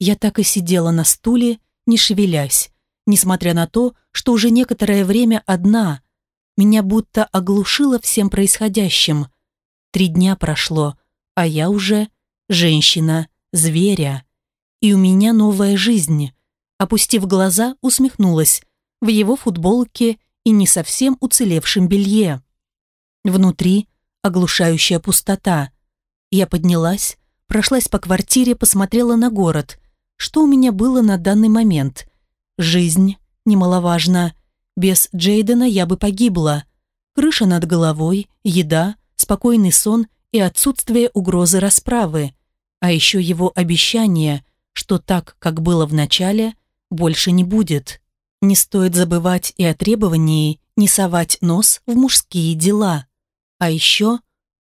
Я так и сидела на стуле, не шевелясь, несмотря на то, что уже некоторое время одна. Меня будто оглушило всем происходящим. Три дня прошло, а я уже женщина, зверя. И у меня новая жизнь. Опустив глаза, усмехнулась. В его футболке и не совсем уцелевшем белье. Внутри оглушающая пустота. Я поднялась, прошлась по квартире, посмотрела на город. Что у меня было на данный момент? Жизнь, немаловажно. Без Джейдена я бы погибла. Крыша над головой, еда, спокойный сон и отсутствие угрозы расправы. А еще его обещание, что так, как было в начале, больше не будет. Не стоит забывать и о требовании не совать нос в мужские дела. А еще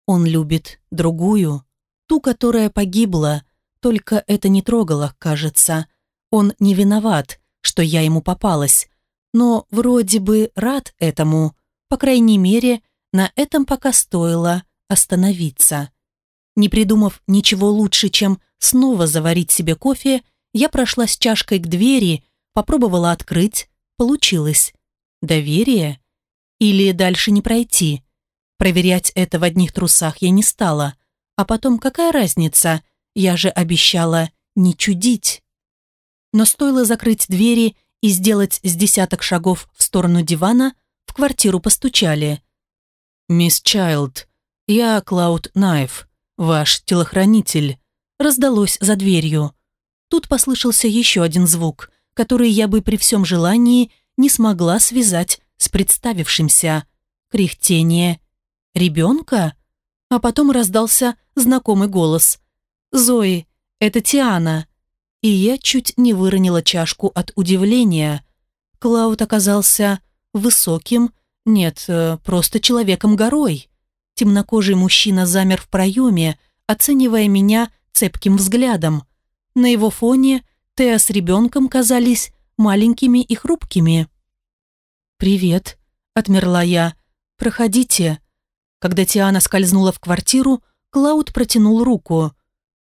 он любит другую, ту, которая погибла, только это не трогало, кажется. Он не виноват, что я ему попалась, но вроде бы рад этому, по крайней мере, на этом пока стоило остановиться. Не придумав ничего лучше, чем снова заварить себе кофе, я прошла с чашкой к двери, попробовала открыть, получилось. Доверие? Или дальше не пройти? Проверять это в одних трусах я не стала. А потом какая разница? Я же обещала не чудить. Но стоило закрыть двери и сделать с десяток шагов в сторону дивана, в квартиру постучали. «Мисс Чайлд, я Клауд Найф, ваш телохранитель», раздалось за дверью. Тут послышался еще один звук, который я бы при всем желании не смогла связать с представившимся. Кряхтение ребенка? А потом раздался знакомый голос. «Зои, это Тиана». И я чуть не выронила чашку от удивления. Клауд оказался высоким, нет, э, просто человеком-горой. Темнокожий мужчина замер в проеме, оценивая меня цепким взглядом. На его фоне Теа с ребенком казались маленькими и хрупкими. «Привет», — отмерла я. «Проходите». Когда Тиана скользнула в квартиру, Клауд протянул руку.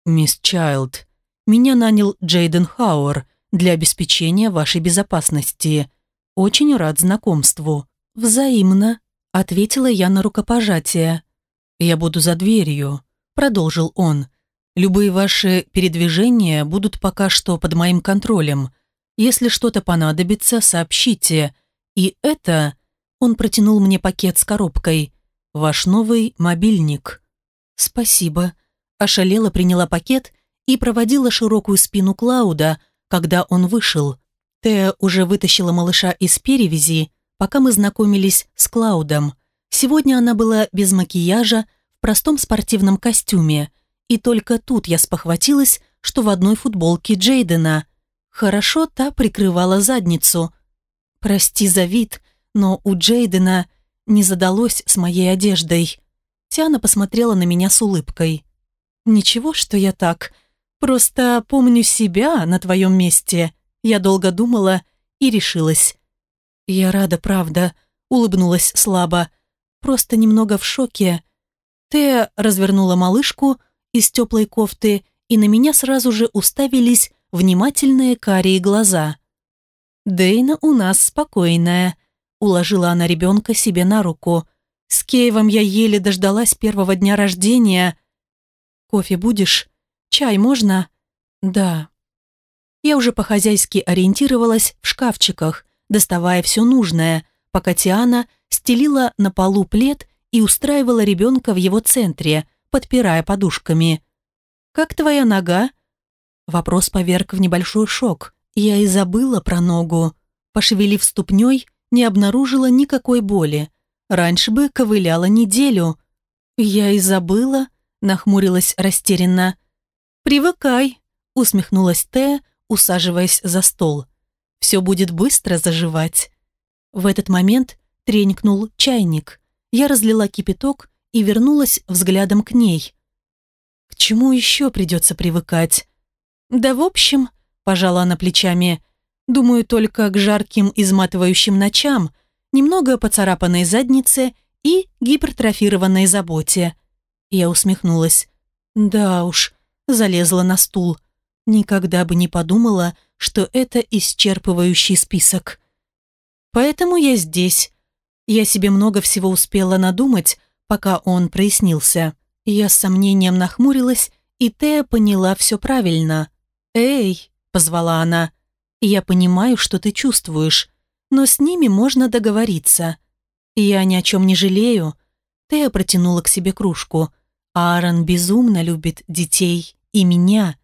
«Мисс Чайлд, меня нанял Джейден Хауэр для обеспечения вашей безопасности. Очень рад знакомству». «Взаимно», — ответила я на рукопожатие. «Я буду за дверью», — продолжил он. «Любые ваши передвижения будут пока что под моим контролем. Если что-то понадобится, сообщите. И это...» Он протянул мне пакет с коробкой. Ваш новый мобильник». «Спасибо». Ошалела приняла пакет и проводила широкую спину Клауда, когда он вышел. Теа уже вытащила малыша из перевязи, пока мы знакомились с Клаудом. Сегодня она была без макияжа, в простом спортивном костюме. И только тут я спохватилась, что в одной футболке Джейдена. Хорошо та прикрывала задницу. «Прости за вид, но у Джейдена не задалось с моей одеждой. Тиана посмотрела на меня с улыбкой. «Ничего, что я так. Просто помню себя на твоем месте. Я долго думала и решилась». «Я рада, правда», — улыбнулась слабо. «Просто немного в шоке». Тея развернула малышку из теплой кофты, и на меня сразу же уставились внимательные карие глаза. «Дейна у нас спокойная», Уложила она ребенка себе на руку. С Кейвом я еле дождалась первого дня рождения. «Кофе будешь? Чай можно?» «Да». Я уже по-хозяйски ориентировалась в шкафчиках, доставая все нужное, пока Тиана стелила на полу плед и устраивала ребенка в его центре, подпирая подушками. «Как твоя нога?» Вопрос поверг в небольшой шок. Я и забыла про ногу. Пошевелив ступней, не обнаружила никакой боли. Раньше бы ковыляла неделю. Я и забыла, нахмурилась растерянно. «Привыкай», — усмехнулась Тея, усаживаясь за стол. «Все будет быстро заживать». В этот момент тренькнул чайник. Я разлила кипяток и вернулась взглядом к ней. К чему еще придется привыкать? Да в общем, пожала она плечами, Думаю только к жарким изматывающим ночам, немного поцарапанной заднице и гипертрофированной заботе. Я усмехнулась. Да уж, залезла на стул. Никогда бы не подумала, что это исчерпывающий список. Поэтому я здесь. Я себе много всего успела надумать, пока он прояснился. Я с сомнением нахмурилась, и Тея поняла все правильно. «Эй!» – позвала она. «Я понимаю, что ты чувствуешь, но с ними можно договориться. Я ни о чем не жалею». Тея протянула к себе кружку. «Аарон безумно любит детей и меня».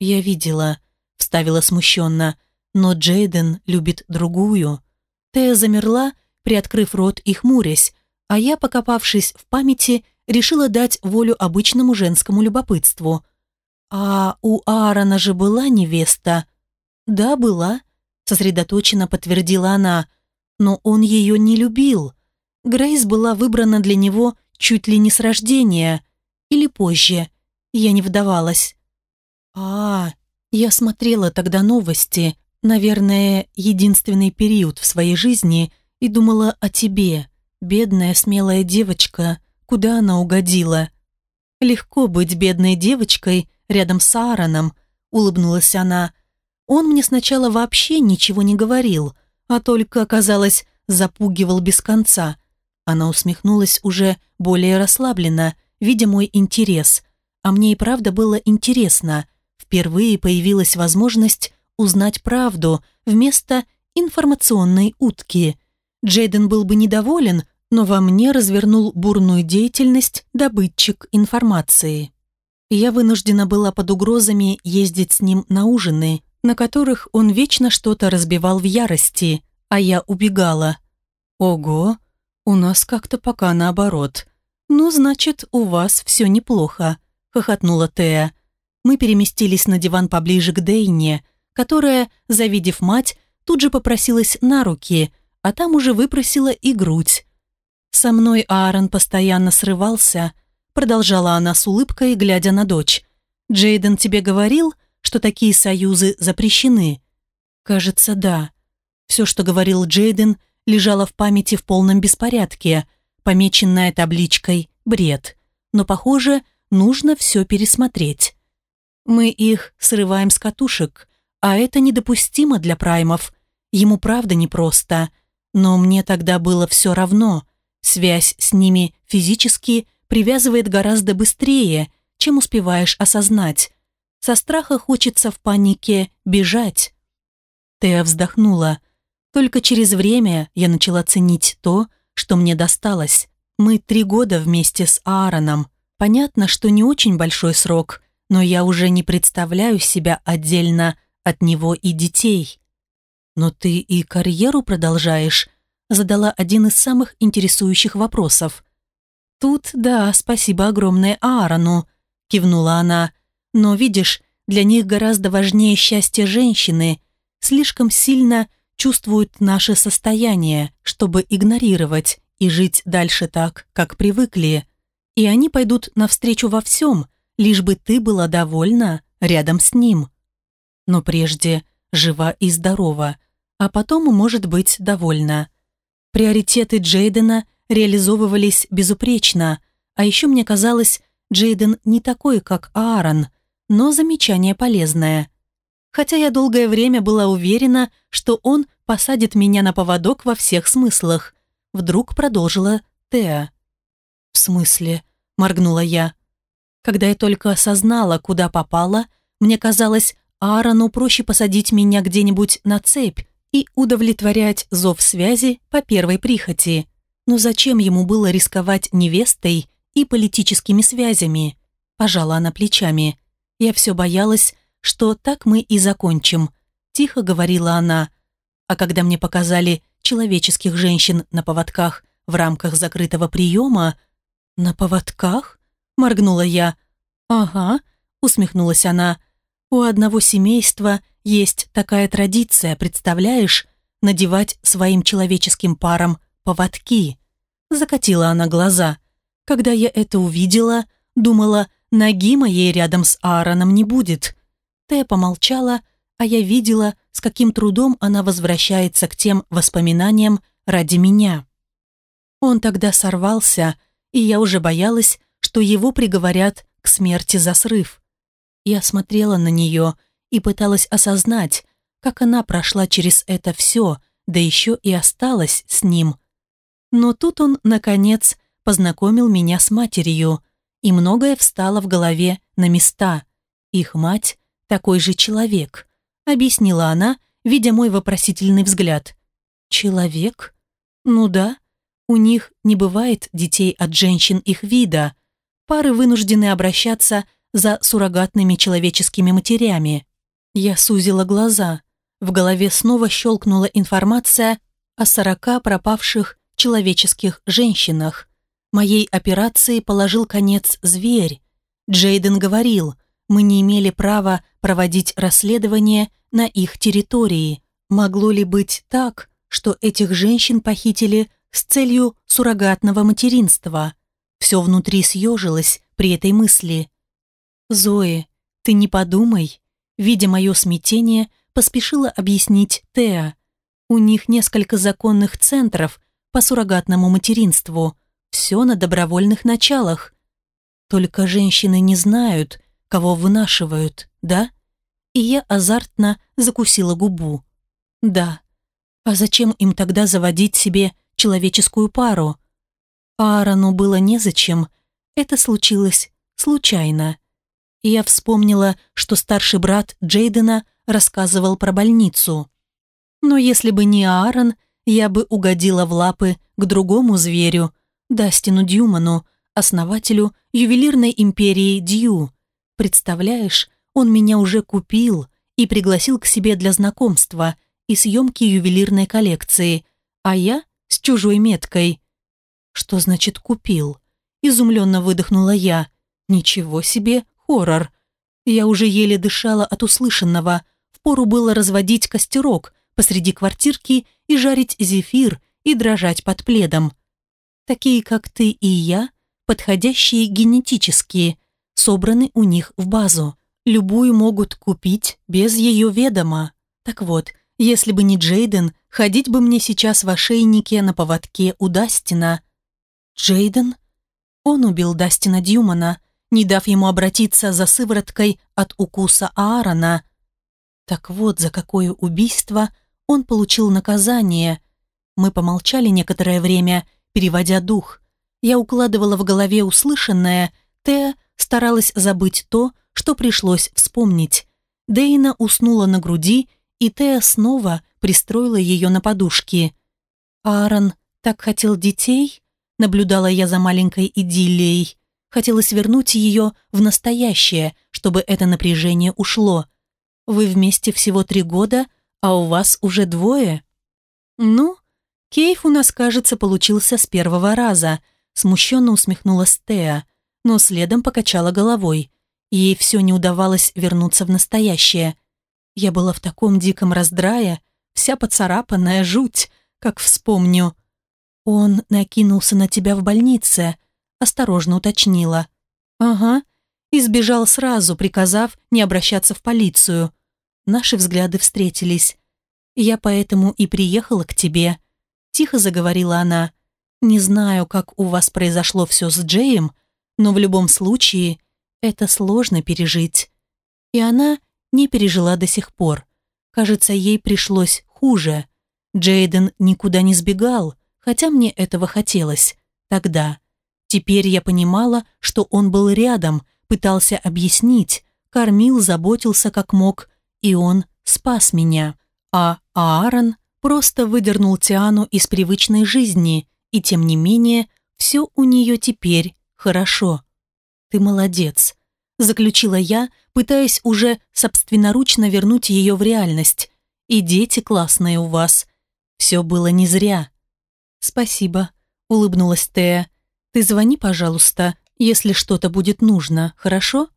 «Я видела», – вставила смущенно, «но Джейден любит другую». Тея замерла, приоткрыв рот и хмурясь, а я, покопавшись в памяти, решила дать волю обычному женскому любопытству. «А у Аарона же была невеста?» «Да, была», — сосредоточенно подтвердила она, «но он ее не любил. Грейс была выбрана для него чуть ли не с рождения. Или позже. Я не вдавалась». «А, я смотрела тогда новости, наверное, единственный период в своей жизни, и думала о тебе, бедная смелая девочка, куда она угодила. Легко быть бедной девочкой рядом с Аароном, улыбнулась она. Он мне сначала вообще ничего не говорил, а только, казалось, запугивал без конца. Она усмехнулась уже более расслабленно, видя мой интерес. А мне и правда было интересно. Впервые появилась возможность узнать правду вместо информационной утки. Джейден был бы недоволен, но во мне развернул бурную деятельность добытчик информации. Я вынуждена была под угрозами ездить с ним на ужины, на которых он вечно что-то разбивал в ярости, а я убегала. «Ого, у нас как-то пока наоборот. Ну, значит, у вас все неплохо», — хохотнула Тея. Мы переместились на диван поближе к Дейне, которая, завидев мать, тут же попросилась на руки, а там уже выпросила и грудь. «Со мной Аарон постоянно срывался», продолжала она с улыбкой, глядя на дочь. «Джейден тебе говорил, что такие союзы запрещены?» «Кажется, да. Все, что говорил Джейден, лежало в памяти в полном беспорядке, помеченное табличкой «Бред». Но, похоже, нужно все пересмотреть. Мы их срываем с катушек, а это недопустимо для праймов. Ему правда непросто. Но мне тогда было все равно. Связь с ними физически привязывает гораздо быстрее, чем успеваешь осознать. Со страха хочется в панике бежать. Теа вздохнула. Только через время я начала ценить то, что мне досталось. Мы три года вместе с Аароном. Понятно, что не очень большой срок, но я уже не представляю себя отдельно от него и детей. Но ты и карьеру продолжаешь, задала один из самых интересующих вопросов. «Тут, да, спасибо огромное Аарону», – кивнула она. «Но, видишь, для них гораздо важнее счастье женщины. Слишком сильно чувствуют наше состояние, чтобы игнорировать и жить дальше так, как привыкли. И они пойдут навстречу во всем, лишь бы ты была довольна рядом с ним. Но прежде жива и здорова, а потом, может быть, довольна. Приоритеты Джейдена реализовывались безупречно, а еще мне казалось, Джейден не такой, как Аарон, но замечание полезное. Хотя я долгое время была уверена, что он посадит меня на поводок во всех смыслах. Вдруг продолжила Теа. «В смысле?» – моргнула я. Когда я только осознала, куда попала, мне казалось, Аарону проще посадить меня где-нибудь на цепь, и удовлетворять зов связи по первой прихоти. Но зачем ему было рисковать невестой и политическими связями? Пожала она плечами. Я все боялась, что так мы и закончим. Тихо говорила она. А когда мне показали человеческих женщин на поводках в рамках закрытого приема... «На поводках?» – моргнула я. «Ага», – усмехнулась она. «У одного семейства есть такая традиция, представляешь, надевать своим человеческим парам поводки. Закатила она глаза. Когда я это увидела, думала, ноги моей рядом с Аароном не будет. Тея помолчала, а я видела, с каким трудом она возвращается к тем воспоминаниям ради меня. Он тогда сорвался, и я уже боялась, что его приговорят к смерти за срыв. Я смотрела на нее и пыталась осознать, как она прошла через это все, да еще и осталась с ним. Но тут он, наконец, познакомил меня с матерью, и многое встало в голове на места. Их мать – такой же человек, объяснила она, видя мой вопросительный взгляд. Человек? Ну да, у них не бывает детей от женщин их вида. Пары вынуждены обращаться за суррогатными человеческими матерями. Я сузила глаза. В голове снова щелкнула информация о сорока пропавших человеческих женщинах. Моей операции положил конец зверь. Джейден говорил, мы не имели права проводить расследование на их территории. Могло ли быть так, что этих женщин похитили с целью суррогатного материнства? Все внутри съежилось при этой мысли. «Зои, ты не подумай», видя мое смятение, поспешила объяснить Теа. У них несколько законных центров по суррогатному материнству. Все на добровольных началах. Только женщины не знают, кого вынашивают, да? И я азартно закусила губу. Да. А зачем им тогда заводить себе человеческую пару? Аарону было незачем. Это случилось случайно. я вспомнила, что старший брат Джейдена рассказывал про больницу. Но если бы не Аарон, я бы угодила в лапы к другому зверю, Дастину Дьюману, основателю ювелирной империи Дью. Представляешь, он меня уже купил и пригласил к себе для знакомства и съемки ювелирной коллекции, а я с чужой меткой. Что значит «купил»? Изумленно выдохнула я. Ничего себе, хоррор. Я уже еле дышала от услышанного. Впору было разводить костерок посреди квартирки и жарить зефир и дрожать под пледом. Такие, как ты и я, подходящие генетически, собраны у них в базу. Любую могут купить без ее ведома. Так вот, если бы не Джейден, ходить бы мне сейчас в ошейнике на поводке у Дастина. Джейден? Он убил Дастина Дьюмана, не дав ему обратиться за сывороткой от укуса Аарона. Так вот, за какое убийство он получил наказание. Мы помолчали некоторое время, переводя дух. Я укладывала в голове услышанное, Теа старалась забыть то, что пришлось вспомнить. Дейна уснула на груди, и Теа снова пристроила ее на подушки. «Аарон так хотел детей?» Наблюдала я за маленькой идиллией. Хотелось вернуть ее в настоящее, чтобы это напряжение ушло. Вы вместе всего три года, а у вас уже двое? Ну, кейф у нас, кажется, получился с первого раза. Смущенно усмехнулась Теа, но следом покачала головой. Ей все не удавалось вернуться в настоящее. Я была в таком диком раздрае, вся поцарапанная жуть, как вспомню. Он накинулся на тебя в больнице, осторожно уточнила. Ага, и сбежал сразу, приказав не обращаться в полицию. Наши взгляды встретились. Я поэтому и приехала к тебе. Тихо заговорила она. Не знаю, как у вас произошло все с Джеем, но в любом случае это сложно пережить. И она не пережила до сих пор. Кажется, ей пришлось хуже. Джейден никуда не сбегал, хотя мне этого хотелось. Тогда. Теперь я понимала, что он был рядом, пытался объяснить, кормил, заботился как мог, и он спас меня. А Аарон просто выдернул Тиану из привычной жизни, и тем не менее, все у нее теперь хорошо. Ты молодец, заключила я, пытаясь уже собственноручно вернуть ее в реальность. И дети классные у вас. Все было не зря. Спасибо, улыбнулась Тея. Ты звони, пожалуйста, если что-то будет нужно, хорошо?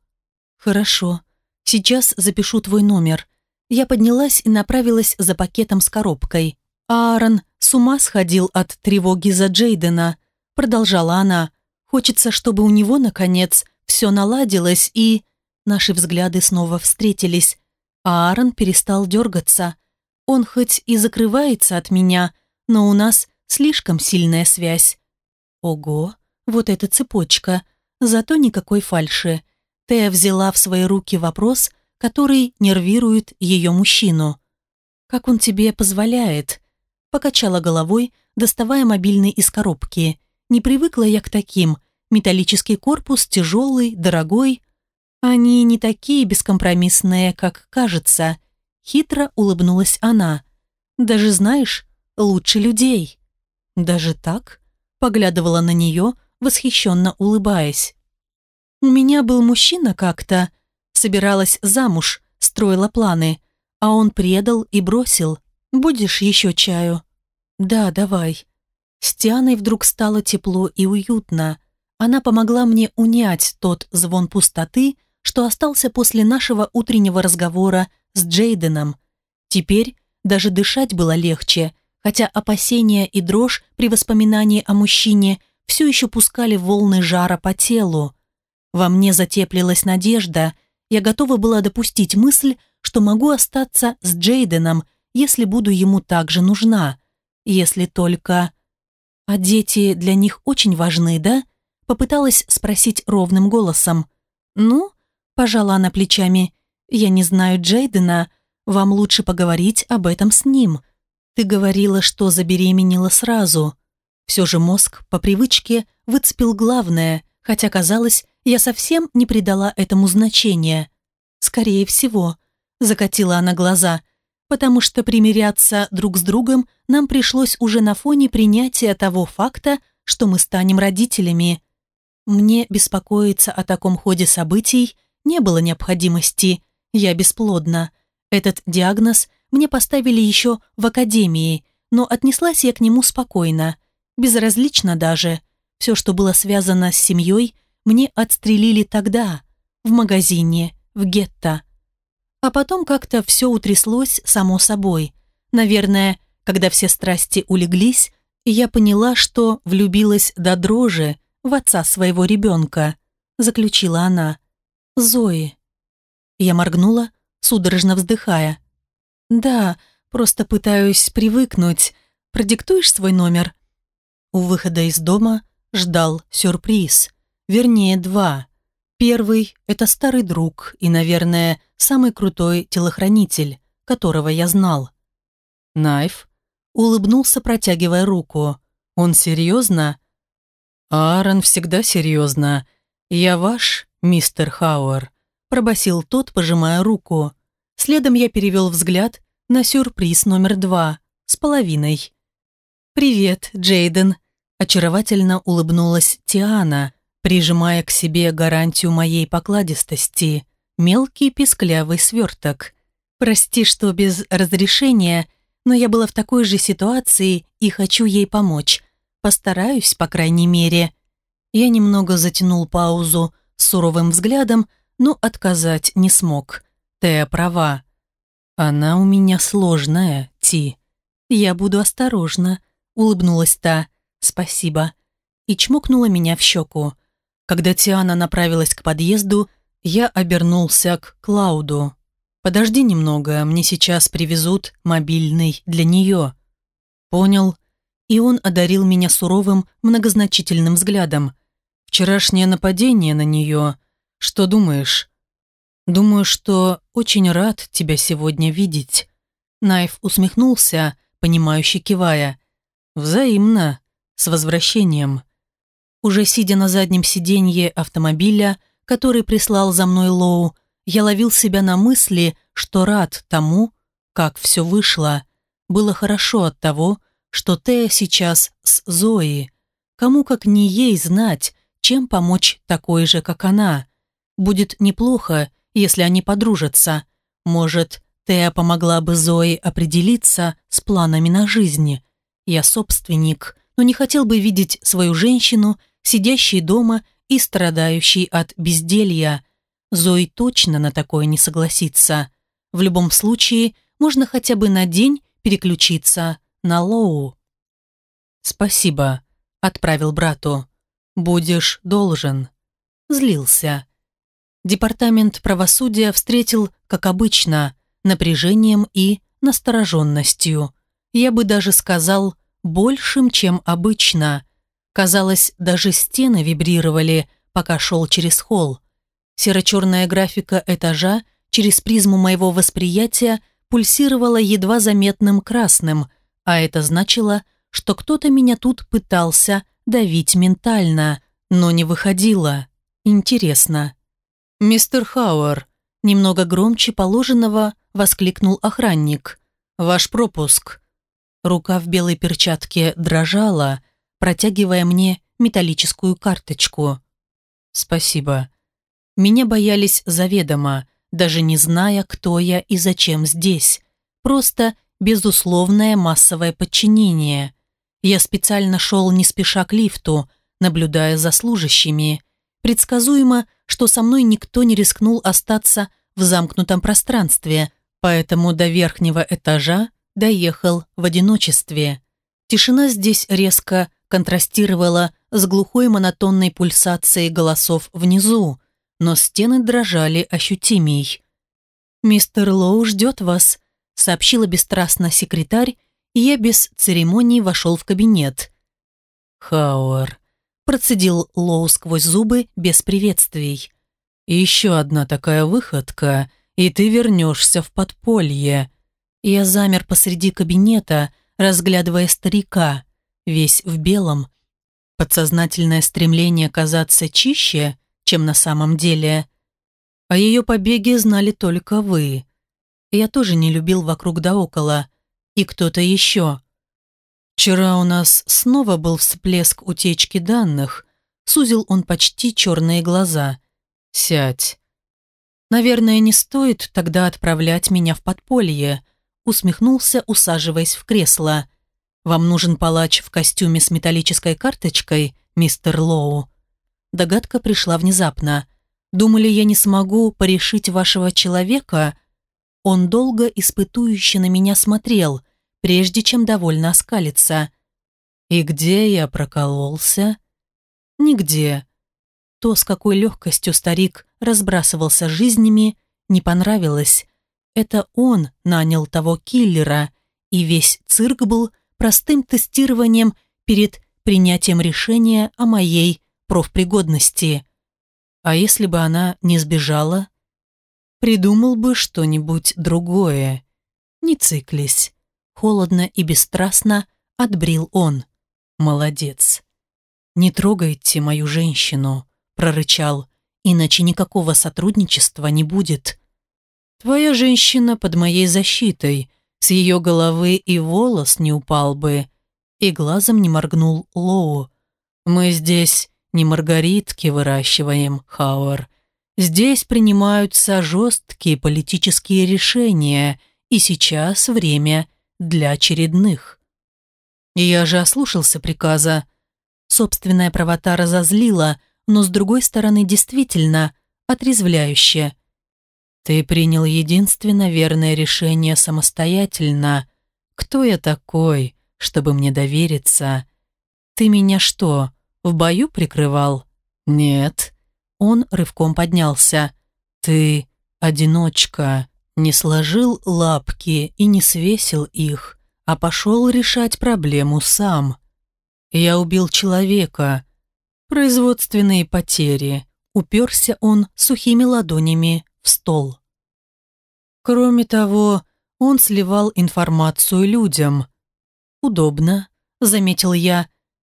Хорошо. Сейчас запишу твой номер. Я поднялась и направилась за пакетом с коробкой. Аарон с ума сходил от тревоги за Джейдена, продолжала она. Хочется, чтобы у него, наконец, все наладилось и... Наши взгляды снова встретились. Аарон перестал дергаться. Он хоть и закрывается от меня, но у нас слишком сильная связь. Ого, вот эта цепочка. Зато никакой фальши. Тея взяла в свои руки вопрос, который нервирует ее мужчину. «Как он тебе позволяет?» Покачала головой, доставая мобильный из коробки. «Не привыкла я к таким. Металлический корпус, тяжелый, дорогой. Они не такие бескомпромиссные, как кажется». Хитро улыбнулась она. «Даже знаешь, лучше людей». «Даже так?» Поглядывала на нее, восхищенно улыбаясь. «У меня был мужчина как-то. Собиралась замуж, строила планы, а он предал и бросил. Будешь еще чаю?» «Да, давай». С Тианой вдруг стало тепло и уютно. Она помогла мне унять тот звон пустоты, что остался после нашего утреннего разговора с Джейденом. Теперь даже дышать было легче, хотя опасения и дрожь при воспоминании о мужчине все еще пускали волны жара по телу. Во мне затеплилась надежда, я готова была допустить мысль, что могу остаться с Джейденом, если буду ему также нужна. Если только... А дети для них очень важны, да? Попыталась спросить ровным голосом. Ну, пожала она плечами. Я не знаю Джейдена, вам лучше поговорить об этом с ним. Ты говорила, что забеременела сразу. Все же мозг по привычке выцепил главное, хотя казалось, я совсем не придала этому значения. Скорее всего, закатила она глаза, потому что примиряться друг с другом нам пришлось уже на фоне принятия того факта, что мы станем родителями. Мне беспокоиться о таком ходе событий не было необходимости. Я бесплодна. Этот диагноз мне поставили еще в академии, но отнеслась я к нему спокойно. Безразлично даже. Все, что было связано с семьей, мне отстрелили тогда, в магазине, в гетто. А потом как-то все утряслось само собой. Наверное, когда все страсти улеглись, я поняла, что влюбилась до дрожи в отца своего ребенка, заключила она. Зои. Я моргнула, судорожно вздыхая. Да, просто пытаюсь привыкнуть. Продиктуешь свой номер? У выхода из дома ждал сюрприз. Вернее, два. Первый – это старый друг и, наверное, самый крутой телохранитель, которого я знал. Найф улыбнулся, протягивая руку. Он серьезно? Аарон всегда серьезно. Я ваш, мистер Хауэр, пробасил тот, пожимая руку. Следом я перевел взгляд на сюрприз номер два с половиной. «Привет, Джейден», – очаровательно улыбнулась Тиана – прижимая к себе гарантию моей покладистости, мелкий писклявый сверток. Прости, что без разрешения, но я была в такой же ситуации и хочу ей помочь. Постараюсь, по крайней мере. Я немного затянул паузу с суровым взглядом, но отказать не смог. Тея права. Она у меня сложная, Ти. Я буду осторожна, улыбнулась та. Спасибо. И чмокнула меня в щеку. Когда Тиана направилась к подъезду, я обернулся к Клауду. «Подожди немного, мне сейчас привезут мобильный для нее». «Понял». И он одарил меня суровым, многозначительным взглядом. «Вчерашнее нападение на нее. Что думаешь?» «Думаю, что очень рад тебя сегодня видеть». Найф усмехнулся, понимающе кивая. «Взаимно. С возвращением». Уже сидя на заднем сиденье автомобиля, который прислал за мной Лоу, я ловил себя на мысли, что рад тому, как все вышло. Было хорошо от того, что Тея сейчас с Зоей. Кому как не ей знать, чем помочь такой же, как она. Будет неплохо, если они подружатся. Может, Тея помогла бы Зои определиться с планами на жизнь. Я собственник, но не хотел бы видеть свою женщину сидящий дома и страдающий от безделья. Зои точно на такое не согласится. В любом случае, можно хотя бы на день переключиться на Лоу. «Спасибо», — отправил брату. «Будешь должен». Злился. Департамент правосудия встретил, как обычно, напряжением и настороженностью. Я бы даже сказал, большим, чем обычно. Казалось, даже стены вибрировали, пока шел через холл. Серо-черная графика этажа через призму моего восприятия пульсировала едва заметным красным, а это значило, что кто-то меня тут пытался давить ментально, но не выходило. Интересно. «Мистер Хауэр», немного громче положенного, воскликнул охранник. «Ваш пропуск». Рука в белой перчатке дрожала, протягивая мне металлическую карточку. «Спасибо». Меня боялись заведомо, даже не зная, кто я и зачем здесь. Просто безусловное массовое подчинение. Я специально шел не спеша к лифту, наблюдая за служащими. Предсказуемо, что со мной никто не рискнул остаться в замкнутом пространстве, поэтому до верхнего этажа доехал в одиночестве. Тишина здесь резко контрастировала с глухой монотонной пульсацией голосов внизу, но стены дрожали ощутимей. «Мистер Лоу ждет вас», — сообщила бесстрастно секретарь, и я без церемоний вошел в кабинет. «Хауэр», — процедил Лоу сквозь зубы без приветствий. «Еще одна такая выходка, и ты вернешься в подполье». Я замер посреди кабинета, разглядывая старика, весь в белом. Подсознательное стремление казаться чище, чем на самом деле. О ее побеге знали только вы. Я тоже не любил вокруг да около. И кто-то еще. Вчера у нас снова был всплеск утечки данных. Сузил он почти черные глаза. «Сядь». «Наверное, не стоит тогда отправлять меня в подполье», усмехнулся, усаживаясь в кресло. «Вам нужен палач в костюме с металлической карточкой, мистер Лоу?» Догадка пришла внезапно. «Думали, я не смогу порешить вашего человека?» Он долго испытующе на меня смотрел, прежде чем довольно оскалиться. «И где я прокололся?» «Нигде». То, с какой легкостью старик разбрасывался жизнями, не понравилось. Это он нанял того киллера, и весь цирк был простым тестированием перед принятием решения о моей профпригодности. А если бы она не сбежала? Придумал бы что-нибудь другое. Не циклись. Холодно и бесстрастно отбрил он. Молодец. «Не трогайте мою женщину», — прорычал, «иначе никакого сотрудничества не будет». Твоя женщина под моей защитой, с ее головы и волос не упал бы. И глазом не моргнул Лоу. Мы здесь не маргаритки выращиваем, Хауэр. Здесь принимаются жесткие политические решения, и сейчас время для очередных. Я же ослушался приказа. Собственная правота разозлила, но с другой стороны действительно отрезвляюще. Ты принял единственно верное решение самостоятельно. Кто я такой, чтобы мне довериться? Ты меня что, в бою прикрывал? Нет. Он рывком поднялся. Ты одиночка, не сложил лапки и не свесил их, а пошел решать проблему сам. Я убил человека. Производственные потери. Уперся он сухими ладонями в стол. Кроме того, он сливал информацию людям. «Удобно», — заметил я.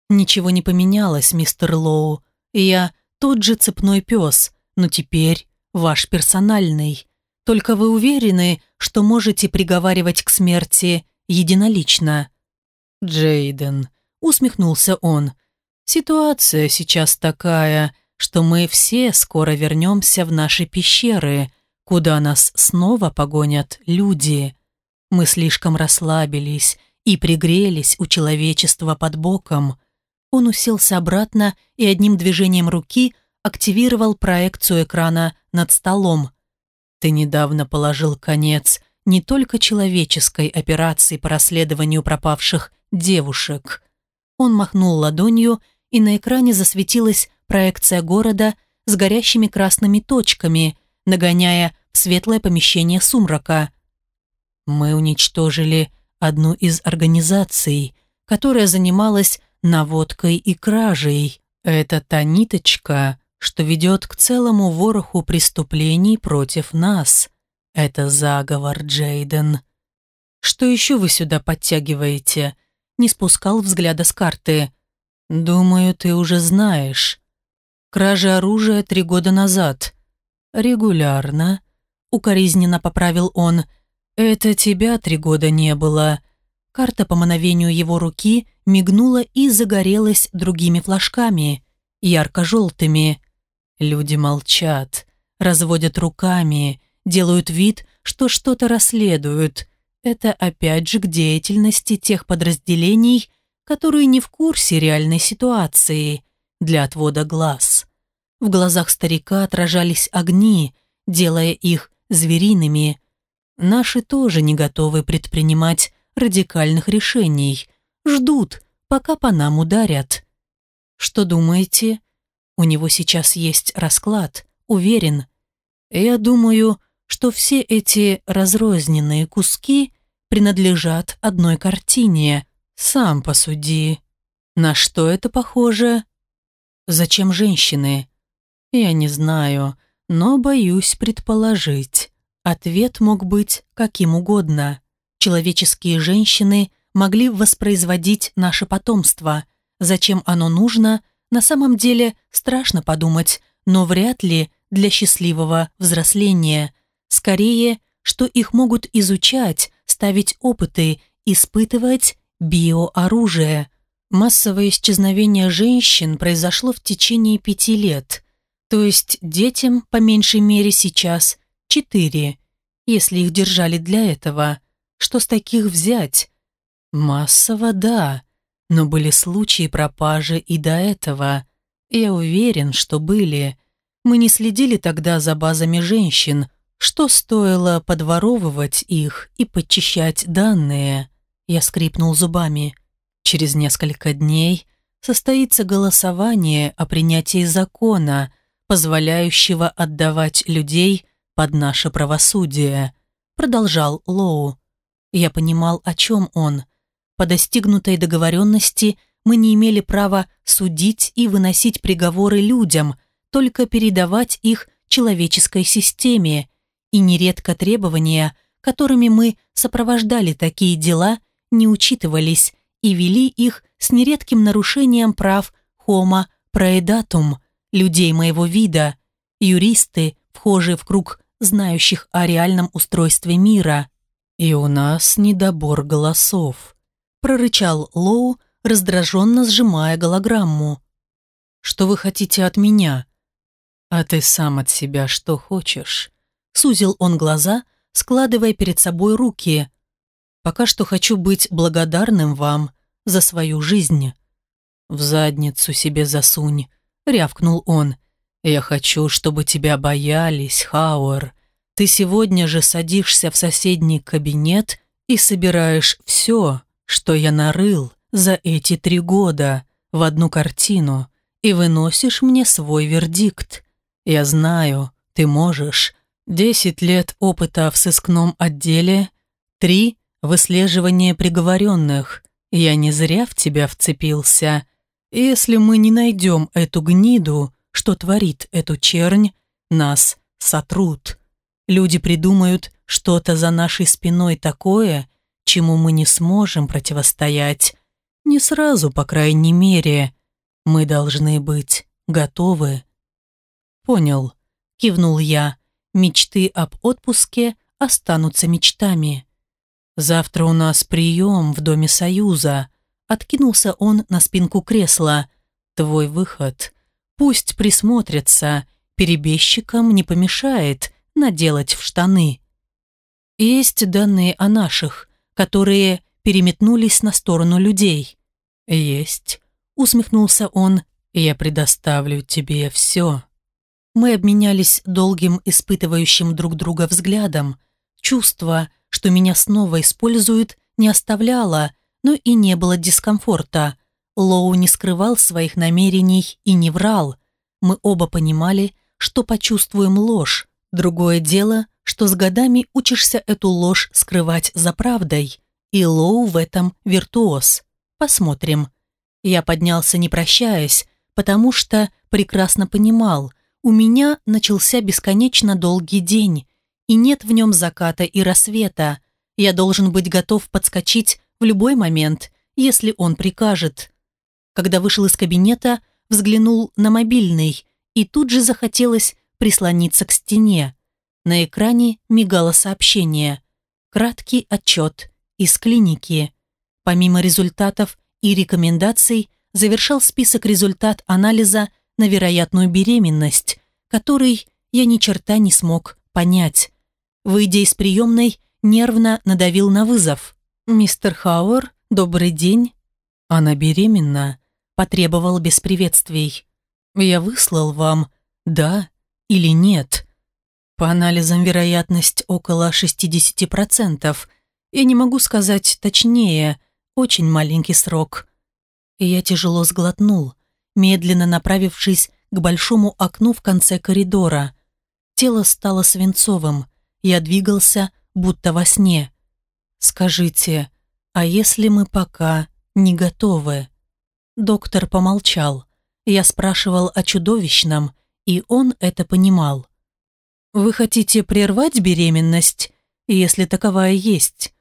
«Ничего не поменялось, мистер Лоу. Я тот же цепной пес, но теперь ваш персональный. Только вы уверены, что можете приговаривать к смерти единолично?» «Джейден», — усмехнулся он. «Ситуация сейчас такая, что мы все скоро вернемся в наши пещеры, куда нас снова погонят люди. Мы слишком расслабились и пригрелись у человечества под боком. Он уселся обратно и одним движением руки активировал проекцию экрана над столом. Ты недавно положил конец не только человеческой операции по расследованию пропавших девушек. Он махнул ладонью, и на экране засветилась проекция города с горящими красными точками, нагоняя в светлое помещение сумрака. Мы уничтожили одну из организаций, которая занималась наводкой и кражей. Это та ниточка, что ведет к целому вороху преступлений против нас. Это заговор, Джейден. Что еще вы сюда подтягиваете? Не спускал взгляда с карты. Думаю, ты уже знаешь. Кража оружия три года назад. Регулярно. Укоризненно поправил он. Это тебя три года не было. Карта по мановению его руки мигнула и загорелась другими флажками, ярко-желтыми. Люди молчат, разводят руками, делают вид, что что-то расследуют. Это опять же к деятельности тех подразделений, которые не в курсе реальной ситуации, для отвода глаз. В глазах старика отражались огни, делая их звериными. Наши тоже не готовы предпринимать радикальных решений, ждут, пока по нам ударят. Что думаете? У него сейчас есть расклад, уверен. Я думаю, что все эти разрозненные куски принадлежат одной картине. Сам посуди. На что это похоже? Зачем женщины? Я не знаю, но боюсь предположить. Ответ мог быть каким угодно. Человеческие женщины могли воспроизводить наше потомство. Зачем оно нужно, на самом деле страшно подумать, но вряд ли для счастливого взросления. Скорее, что их могут изучать, ставить опыты, испытывать биооружие. Массовое исчезновение женщин произошло в течение пяти лет. То есть детям, по меньшей мере сейчас, четыре, если их держали для этого. Что с таких взять? Массово, да, но были случаи пропажи и до этого. Я уверен, что были. Мы не следили тогда за базами женщин, что стоило подворовывать их и подчищать данные. Я скрипнул зубами. Через несколько дней состоится голосование о принятии закона, позволяющего отдавать людей под наше правосудие, продолжал Лоу. Я понимал, о чем он. По достигнутой договоренности мы не имели права судить и выносить приговоры людям, только передавать их человеческой системе, и нередко требования, которыми мы сопровождали такие дела, не учитывались и вели их с нередким нарушением прав homo praedatum, людей моего вида, юристы, вхожие в круг знающих о реальном устройстве мира. И у нас недобор голосов прорычал Лоу, раздраженно сжимая голограмму. «Что вы хотите от меня?» «А ты сам от себя что хочешь?» Сузил он глаза, складывая перед собой руки. «Пока что хочу быть благодарным вам за свою жизнь». «В задницу себе засунь», — рявкнул он. «Я хочу, чтобы тебя боялись, Хауэр. Ты сегодня же садишься в соседний кабинет и собираешь все, что я нарыл за эти три года в одну картину и выносишь мне свой вердикт. Я знаю, ты можешь. Десять лет опыта в сыскном отделе, три – выслеживание приговоренных. Я не зря в тебя вцепился. Если мы не найдем эту гниду, что творит эту чернь, нас сотрут. Люди придумают что-то за нашей спиной такое, чему мы не сможем противостоять. Не сразу, по крайней мере. Мы должны быть готовы. Понял, кивнул я. Мечты об отпуске останутся мечтами. Завтра у нас прием в Доме Союза. Откинулся он на спинку кресла. Твой выход. Пусть присмотрятся. Перебежчикам не помешает наделать в штаны. Есть данные о наших которые переметнулись на сторону людей. «Есть», — усмехнулся он, — «я предоставлю тебе все». Мы обменялись долгим испытывающим друг друга взглядом. Чувство, что меня снова используют, не оставляло, но и не было дискомфорта. Лоу не скрывал своих намерений и не врал. Мы оба понимали, что почувствуем ложь. Другое дело, что с годами учишься эту ложь скрывать за правдой. И Лоу в этом виртуоз. Посмотрим. Я поднялся не прощаясь, потому что прекрасно понимал, у меня начался бесконечно долгий день, и нет в нем заката и рассвета. Я должен быть готов подскочить в любой момент, если он прикажет. Когда вышел из кабинета, взглянул на мобильный, и тут же захотелось прислониться к стене. На экране мигало сообщение. Краткий отчет из клиники. Помимо результатов и рекомендаций, завершал список результат анализа на вероятную беременность, который я ни черта не смог понять. Выйдя из приемной, нервно надавил на вызов. «Мистер Хауэр, добрый день». «Она беременна», – потребовал без приветствий. «Я выслал вам, да или нет?» По анализам вероятность около 60%. Я не могу сказать точнее, очень маленький срок. Я тяжело сглотнул, медленно направившись к большому окну в конце коридора. Тело стало свинцовым, я двигался, будто во сне. «Скажите, а если мы пока не готовы?» Доктор помолчал. Я спрашивал о чудовищном, и он это понимал. «Вы хотите прервать беременность, если таковая есть?»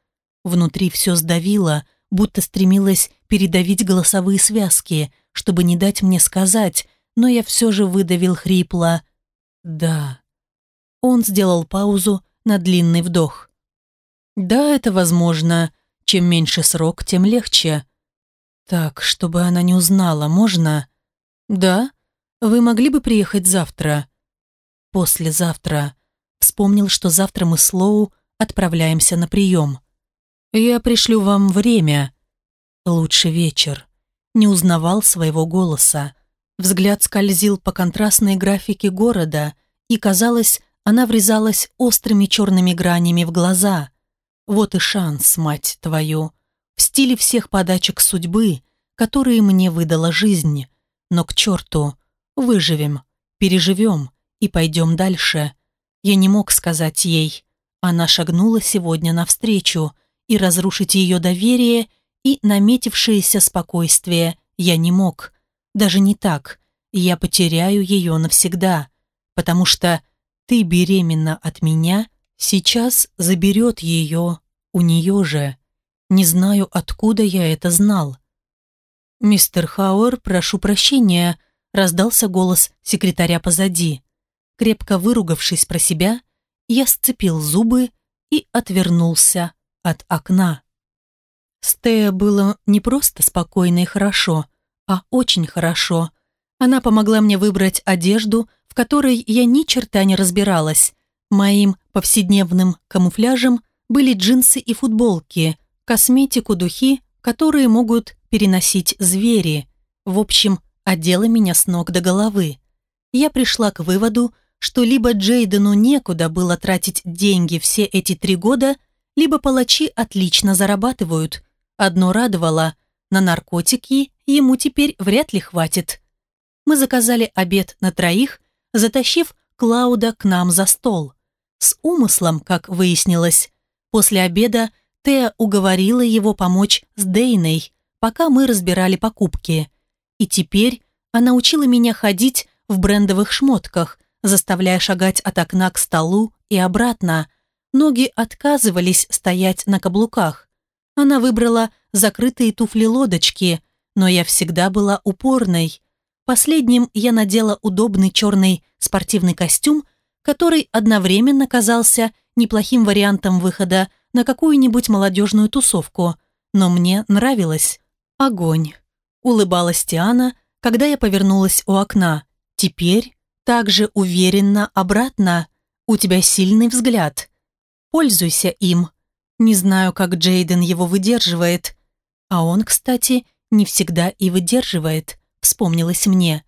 Внутри все сдавило, будто стремилась передавить голосовые связки, чтобы не дать мне сказать, но я все же выдавил хрипло «Да». Он сделал паузу на длинный вдох. Да, это возможно. Чем меньше срок, тем легче. Так, чтобы она не узнала, можно? Да? Вы могли бы приехать завтра? Послезавтра. Вспомнил, что завтра мы с Лоу отправляемся на прием. Я пришлю вам время. Лучше вечер. Не узнавал своего голоса. Взгляд скользил по контрастной графике города, и, казалось, она врезалась острыми черными гранями в глаза. Вот и шанс, мать твою. В стиле всех подачек судьбы, которые мне выдала жизнь. Но к черту, выживем, переживем и пойдем дальше. Я не мог сказать ей. Она шагнула сегодня навстречу, и разрушить ее доверие и наметившееся спокойствие я не мог. Даже не так. Я потеряю ее навсегда, потому что ты беременна от меня, сейчас заберет ее у нее же. Не знаю, откуда я это знал. «Мистер Хауэр, прошу прощения», — раздался голос секретаря позади. Крепко выругавшись про себя, я сцепил зубы и отвернулся от окна. Стея было не просто спокойно и хорошо, а очень хорошо. Она помогла мне выбрать одежду, в которой я ни черта не разбиралась. Моим повседневным камуфляжем были джинсы и футболки, косметику, духи, которые могут переносить звери. В общем, одела меня с ног до головы. Я пришла к выводу, что либо Джейдену некуда было тратить деньги все эти три года, либо палачи отлично зарабатывают. Одно радовало, на наркотики ему теперь вряд ли хватит. Мы заказали обед на троих затащив Клауда к нам за стол. С умыслом, как выяснилось. После обеда Теа уговорила его помочь с Дейной, пока мы разбирали покупки. И теперь она учила меня ходить в брендовых шмотках, заставляя шагать от окна к столу и обратно. Ноги отказывались стоять на каблуках. Она выбрала закрытые туфли-лодочки, но я всегда была упорной. Последним я надела удобный черный спортивный костюм, который одновременно казался неплохим вариантом выхода на какую-нибудь молодежную тусовку, но мне нравилось. Огонь. Улыбалась Тиана, когда я повернулась у окна. Теперь также уверенно обратно. У тебя сильный взгляд. Пользуйся им. Не знаю, как Джейден его выдерживает. А он, кстати, не всегда и выдерживает вспомнилось мне.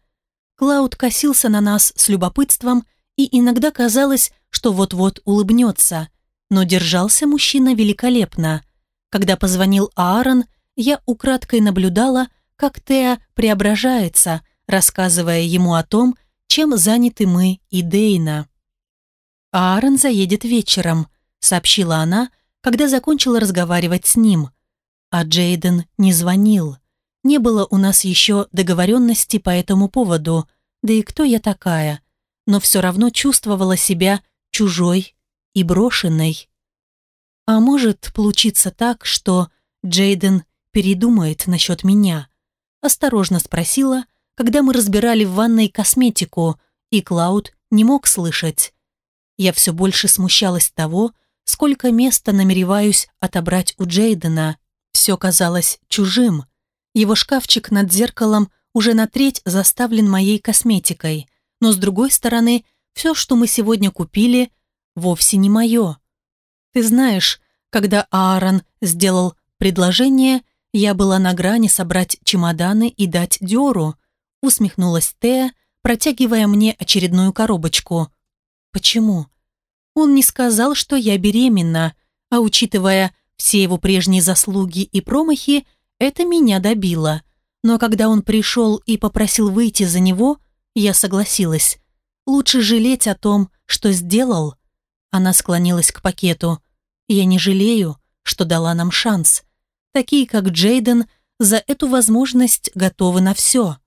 Клауд косился на нас с любопытством, и иногда казалось, что вот-вот улыбнется. Но держался мужчина великолепно. Когда позвонил Аарон, я украдкой наблюдала, как Теа преображается, рассказывая ему о том, чем заняты мы и Дейна. «Аарон заедет вечером», — сообщила она, когда закончила разговаривать с ним. А Джейден не звонил. Не было у нас еще договоренности по этому поводу, Да и кто я такая? Но все равно чувствовала себя чужой и брошенной. А может получиться так, что Джейден передумает насчет меня? Осторожно спросила, когда мы разбирали в ванной косметику, и Клауд не мог слышать. Я все больше смущалась того, сколько места намереваюсь отобрать у Джейдена. Все казалось чужим. Его шкафчик над зеркалом уже на треть заставлен моей косметикой, но с другой стороны, все, что мы сегодня купили, вовсе не мое. Ты знаешь, когда Аарон сделал предложение, я была на грани собрать чемоданы и дать Диору, усмехнулась Тея, протягивая мне очередную коробочку. Почему? Он не сказал, что я беременна, а учитывая все его прежние заслуги и промахи, это меня добило. Но когда он пришел и попросил выйти за него, я согласилась. Лучше жалеть о том, что сделал. Она склонилась к пакету. Я не жалею, что дала нам шанс. Такие, как Джейден, за эту возможность готовы на все.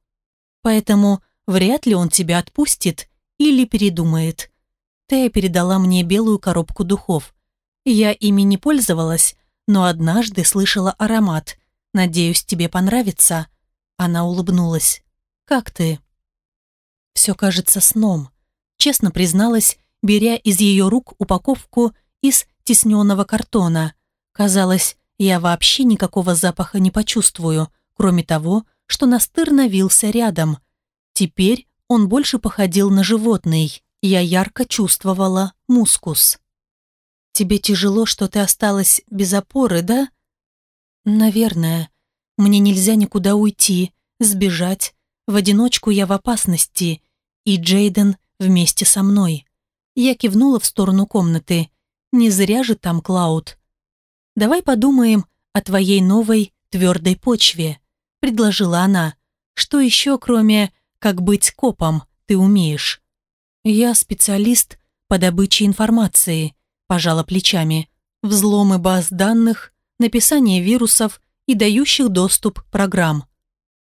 Поэтому вряд ли он тебя отпустит или передумает. Тея передала мне белую коробку духов. Я ими не пользовалась, но однажды слышала аромат. Надеюсь, тебе понравится. Она улыбнулась. Как ты? Все кажется сном. Честно призналась, беря из ее рук упаковку из тесненного картона. Казалось, я вообще никакого запаха не почувствую, кроме того, что настырно вился рядом. Теперь он больше походил на животный. Я ярко чувствовала мускус. «Тебе тяжело, что ты осталась без опоры, да?» «Наверное. Мне нельзя никуда уйти, сбежать. В одиночку я в опасности. И Джейден вместе со мной». Я кивнула в сторону комнаты. «Не зря же там Клауд. «Давай подумаем о твоей новой твердой почве», — предложила она. «Что еще, кроме как быть копом, ты умеешь?» «Я специалист по добыче информации», — пожала плечами. «Взломы баз данных, написание вирусов и дающих доступ программ».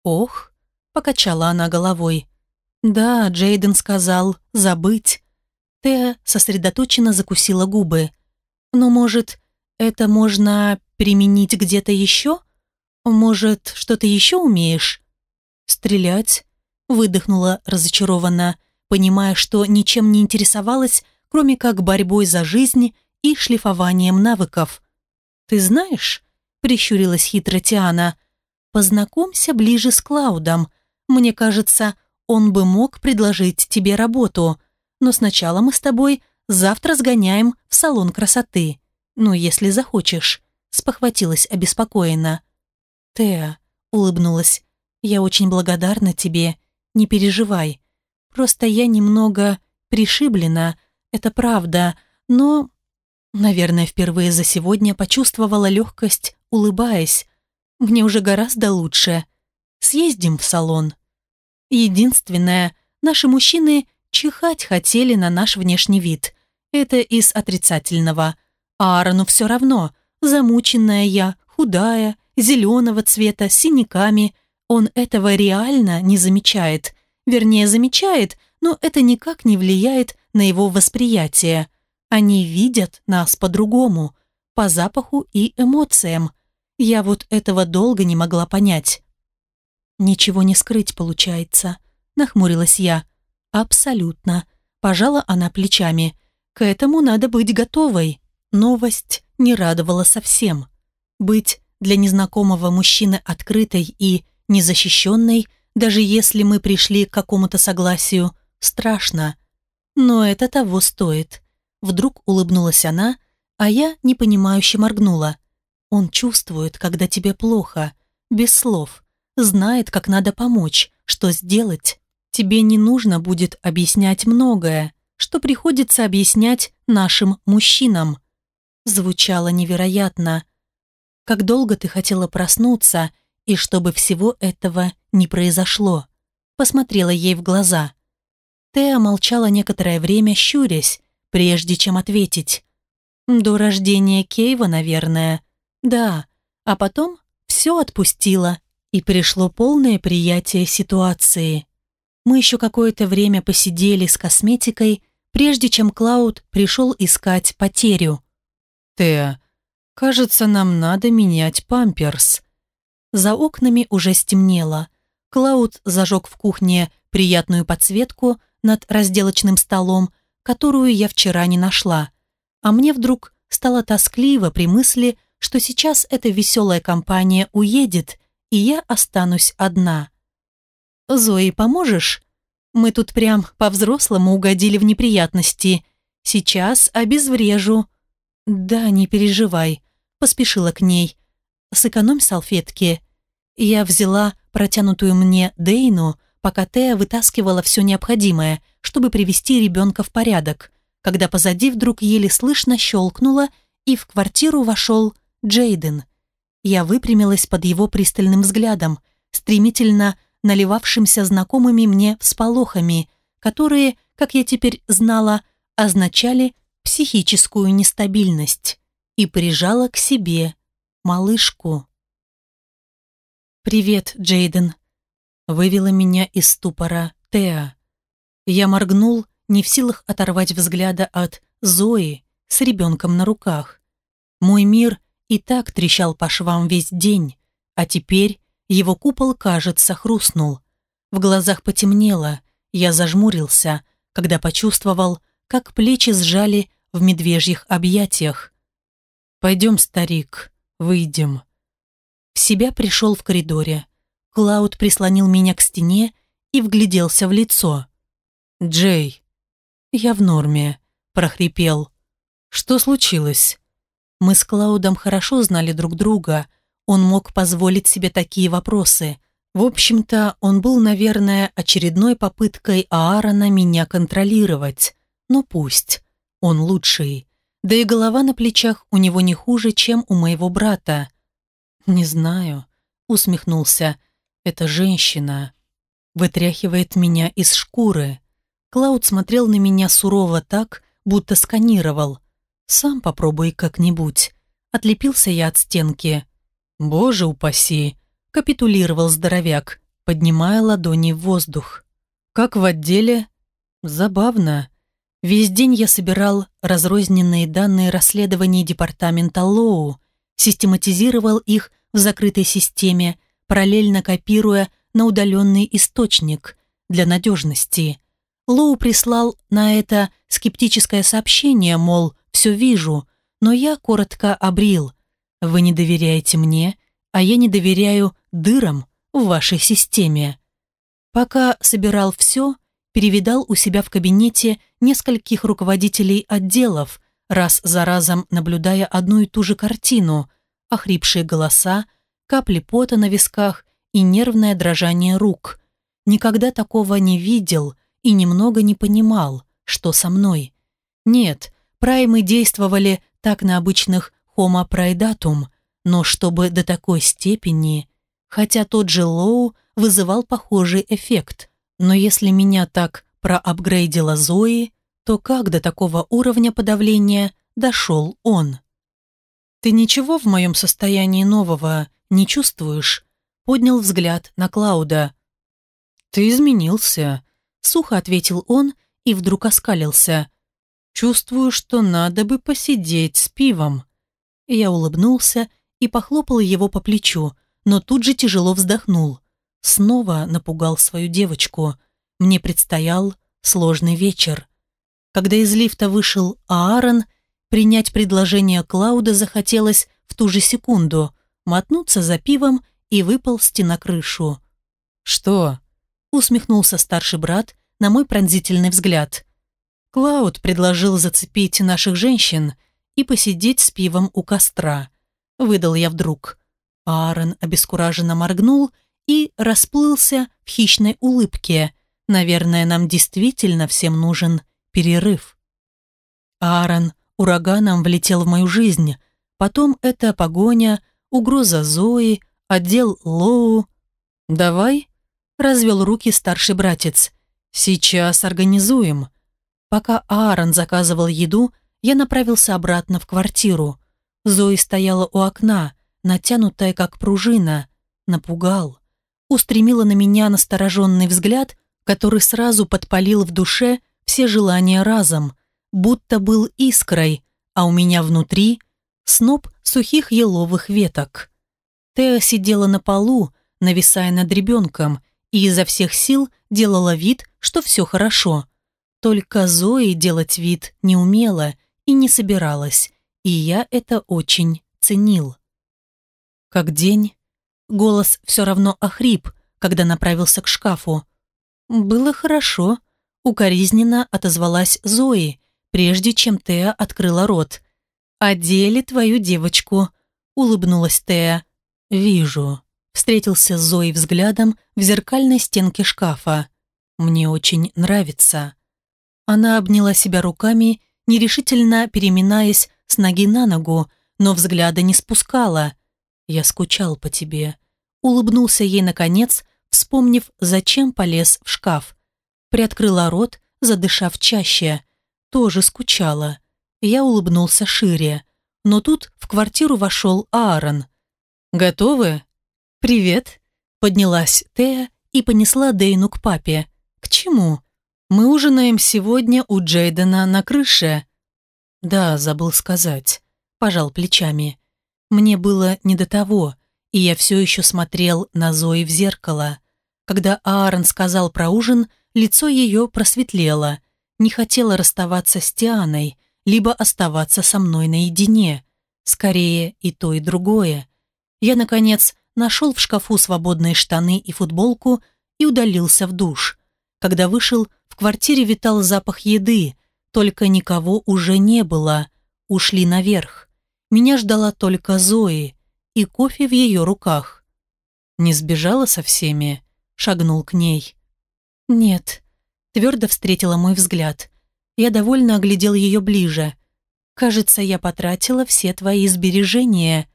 «Ох», — покачала она головой. «Да, Джейден сказал, забыть». Теа сосредоточенно закусила губы. «Но, может, это можно применить где-то еще? Может, что-то еще умеешь? Стрелять? Выдохнула разочарованно, понимая, что ничем не интересовалась, кроме как борьбой за жизнь и шлифованием навыков. «Ты знаешь?» — прищурилась хитро Тиана. «Познакомься ближе с Клаудом. Мне кажется, он бы мог предложить тебе работу, но сначала мы с тобой завтра сгоняем в салон красоты. «Ну, если захочешь», — спохватилась обеспокоенно. «Теа», — улыбнулась, — «я очень благодарна тебе, не переживай. Просто я немного пришиблена, это правда, но...» Наверное, впервые за сегодня почувствовала легкость, улыбаясь. «Мне уже гораздо лучше. Съездим в салон». Единственное, наши мужчины чихать хотели на наш внешний вид. Это из отрицательного. Аарону все равно, замученная я, худая, зеленого цвета, с синяками. Он этого реально не замечает. Вернее, замечает, но это никак не влияет на его восприятие. Они видят нас по-другому, по запаху и эмоциям. Я вот этого долго не могла понять. «Ничего не скрыть получается», — нахмурилась я. «Абсолютно», — пожала она плечами. «К этому надо быть готовой». Новость не радовала совсем. Быть для незнакомого мужчины открытой и незащищенной, даже если мы пришли к какому-то согласию, страшно. Но это того стоит. Вдруг улыбнулась она, а я непонимающе моргнула. Он чувствует, когда тебе плохо, без слов, знает, как надо помочь, что сделать. Тебе не нужно будет объяснять многое, что приходится объяснять нашим мужчинам звучало невероятно. Как долго ты хотела проснуться, и чтобы всего этого не произошло? Посмотрела ей в глаза. Теа молчала некоторое время, щурясь, прежде чем ответить. До рождения Кейва, наверное. Да, а потом все отпустила, и пришло полное приятие ситуации. Мы еще какое-то время посидели с косметикой, прежде чем Клауд пришел искать потерю. «Теа, кажется, нам надо менять памперс». За окнами уже стемнело. Клауд зажег в кухне приятную подсветку над разделочным столом, которую я вчера не нашла. А мне вдруг стало тоскливо при мысли, что сейчас эта веселая компания уедет, и я останусь одна. «Зои, поможешь? Мы тут прям по-взрослому угодили в неприятности. Сейчас обезврежу». «Да, не переживай», — поспешила к ней. «Сэкономь салфетки». Я взяла протянутую мне Дейну, пока Тея вытаскивала все необходимое, чтобы привести ребенка в порядок, когда позади вдруг еле слышно щелкнуло, и в квартиру вошел Джейден. Я выпрямилась под его пристальным взглядом, стремительно наливавшимся знакомыми мне всполохами, которые, как я теперь знала, означали психическую нестабильность, и прижала к себе малышку. «Привет, Джейден», — вывела меня из ступора Теа. Я моргнул, не в силах оторвать взгляда от Зои с ребенком на руках. Мой мир и так трещал по швам весь день, а теперь его купол, кажется, хрустнул. В глазах потемнело, я зажмурился, когда почувствовал, как плечи сжали в медвежьих объятиях. «Пойдем, старик, выйдем». В себя пришел в коридоре. Клауд прислонил меня к стене и вгляделся в лицо. «Джей». «Я в норме», – прохрипел. «Что случилось?» Мы с Клаудом хорошо знали друг друга. Он мог позволить себе такие вопросы. В общем-то, он был, наверное, очередной попыткой Аарона меня контролировать. Но пусть. Он лучший. Да и голова на плечах у него не хуже, чем у моего брата. «Не знаю», — усмехнулся. «Это женщина. Вытряхивает меня из шкуры». Клауд смотрел на меня сурово так, будто сканировал. «Сам попробуй как-нибудь». Отлепился я от стенки. «Боже упаси!» — капитулировал здоровяк, поднимая ладони в воздух. «Как в отделе?» «Забавно. Весь день я собирал разрозненные данные расследований департамента Лоу, систематизировал их в закрытой системе, параллельно копируя на удаленный источник для надежности. Лоу прислал на это скептическое сообщение, мол, все вижу, но я коротко обрил. Вы не доверяете мне, а я не доверяю дырам в вашей системе. Пока собирал все, перевидал у себя в кабинете нескольких руководителей отделов, раз за разом наблюдая одну и ту же картину, охрипшие голоса, капли пота на висках и нервное дрожание рук. Никогда такого не видел и немного не понимал, что со мной. Нет, праймы действовали так на обычных homo praedatum, но чтобы до такой степени, хотя тот же Лоу вызывал похожий эффект, но если меня так проапгрейдила Зои, то как до такого уровня подавления дошел он? «Ты ничего в моем состоянии нового не чувствуешь?» Поднял взгляд на Клауда. «Ты изменился», — сухо ответил он и вдруг оскалился. «Чувствую, что надо бы посидеть с пивом». Я улыбнулся и похлопал его по плечу, но тут же тяжело вздохнул. Снова напугал свою девочку. Мне предстоял сложный вечер. Когда из лифта вышел Аарон, принять предложение Клауда захотелось в ту же секунду, мотнуться за пивом и выползти на крышу. «Что?» — усмехнулся старший брат на мой пронзительный взгляд. Клауд предложил зацепить наших женщин и посидеть с пивом у костра. Выдал я вдруг. Аарон обескураженно моргнул и расплылся в хищной улыбке. Наверное, нам действительно всем нужен перерыв. Аарон ураганом влетел в мою жизнь. Потом это погоня, угроза Зои, отдел Лоу. «Давай», — развел руки старший братец. «Сейчас организуем». Пока Аарон заказывал еду, я направился обратно в квартиру. Зои стояла у окна, натянутая как пружина. Напугал устремила на меня настороженный взгляд, который сразу подпалил в душе все желания разом, будто был искрой, а у меня внутри сноп сухих еловых веток. Теа сидела на полу, нависая над ребенком, и изо всех сил делала вид, что все хорошо. Только Зои делать вид не умела и не собиралась, и я это очень ценил. Как день, голос все равно охрип, когда направился к шкафу. «Было хорошо», — укоризненно отозвалась Зои, прежде чем Теа открыла рот. «Одели твою девочку», — улыбнулась Теа. «Вижу», — встретился с Зоей взглядом в зеркальной стенке шкафа. «Мне очень нравится». Она обняла себя руками, нерешительно переминаясь с ноги на ногу, но взгляда не спускала. «Я скучал по тебе», — улыбнулся ей наконец, вспомнив, зачем полез в шкаф. Приоткрыла рот, задышав чаще. Тоже скучала. Я улыбнулся шире. Но тут в квартиру вошел Аарон. «Готовы?» «Привет», — поднялась Тея и понесла Дейну к папе. «К чему?» «Мы ужинаем сегодня у Джейдена на крыше». «Да, забыл сказать», — пожал плечами. «Мне было не до того, и я все еще смотрел на Зои в зеркало. Когда Аарон сказал про ужин, лицо ее просветлело. Не хотела расставаться с Тианой, либо оставаться со мной наедине. Скорее и то, и другое. Я, наконец, нашел в шкафу свободные штаны и футболку и удалился в душ. Когда вышел, в квартире витал запах еды, только никого уже не было. Ушли наверх. Меня ждала только Зои и кофе в ее руках. Не сбежала со всеми, шагнул к ней. «Нет», — твердо встретила мой взгляд. Я довольно оглядел ее ближе. «Кажется, я потратила все твои сбережения».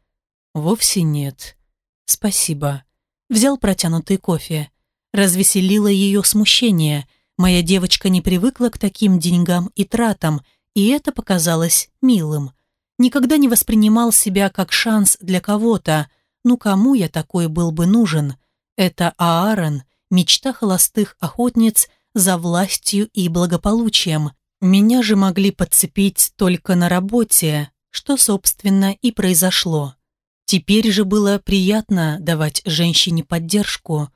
«Вовсе нет. Спасибо». Взял протянутый кофе. Развеселило ее смущение. Моя девочка не привыкла к таким деньгам и тратам, и это показалось милым. Никогда не воспринимал себя как шанс для кого-то. Ну кому я такой был бы нужен? Это Аарон, мечта холостых охотниц за властью и благополучием. Меня же могли подцепить только на работе, что, собственно, и произошло. Теперь же было приятно давать женщине поддержку.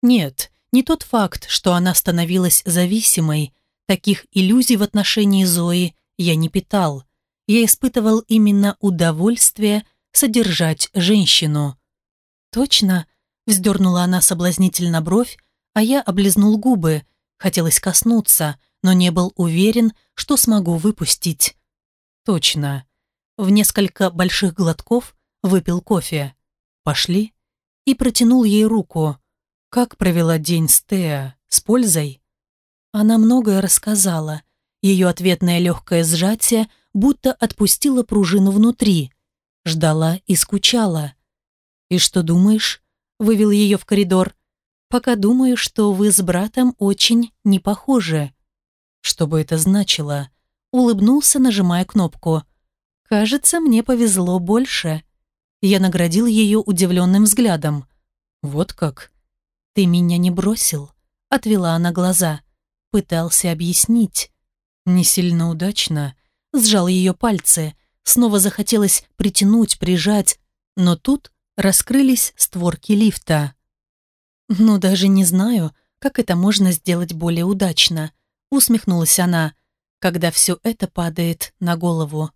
Нет, не тот факт, что она становилась зависимой. Таких иллюзий в отношении Зои я не питал. Я испытывал именно удовольствие содержать женщину. Точно, Вздернула она соблазнительно бровь, а я облизнул губы. Хотелось коснуться, но не был уверен, что смогу выпустить. Точно. В несколько больших глотков выпил кофе. Пошли. И протянул ей руку. Как провела день с Теа? С пользой? Она многое рассказала. Ее ответное легкое сжатие будто отпустило пружину внутри. Ждала и скучала. «И что думаешь?» вывел ее в коридор. «Пока думаю, что вы с братом очень не похожи». Что бы это значило? Улыбнулся, нажимая кнопку. «Кажется, мне повезло больше». Я наградил ее удивленным взглядом. «Вот как?» «Ты меня не бросил?» Отвела она глаза. Пытался объяснить. Не сильно удачно. Сжал ее пальцы. Снова захотелось притянуть, прижать. Но тут раскрылись створки лифта. «Ну, даже не знаю, как это можно сделать более удачно», усмехнулась она, когда все это падает на голову.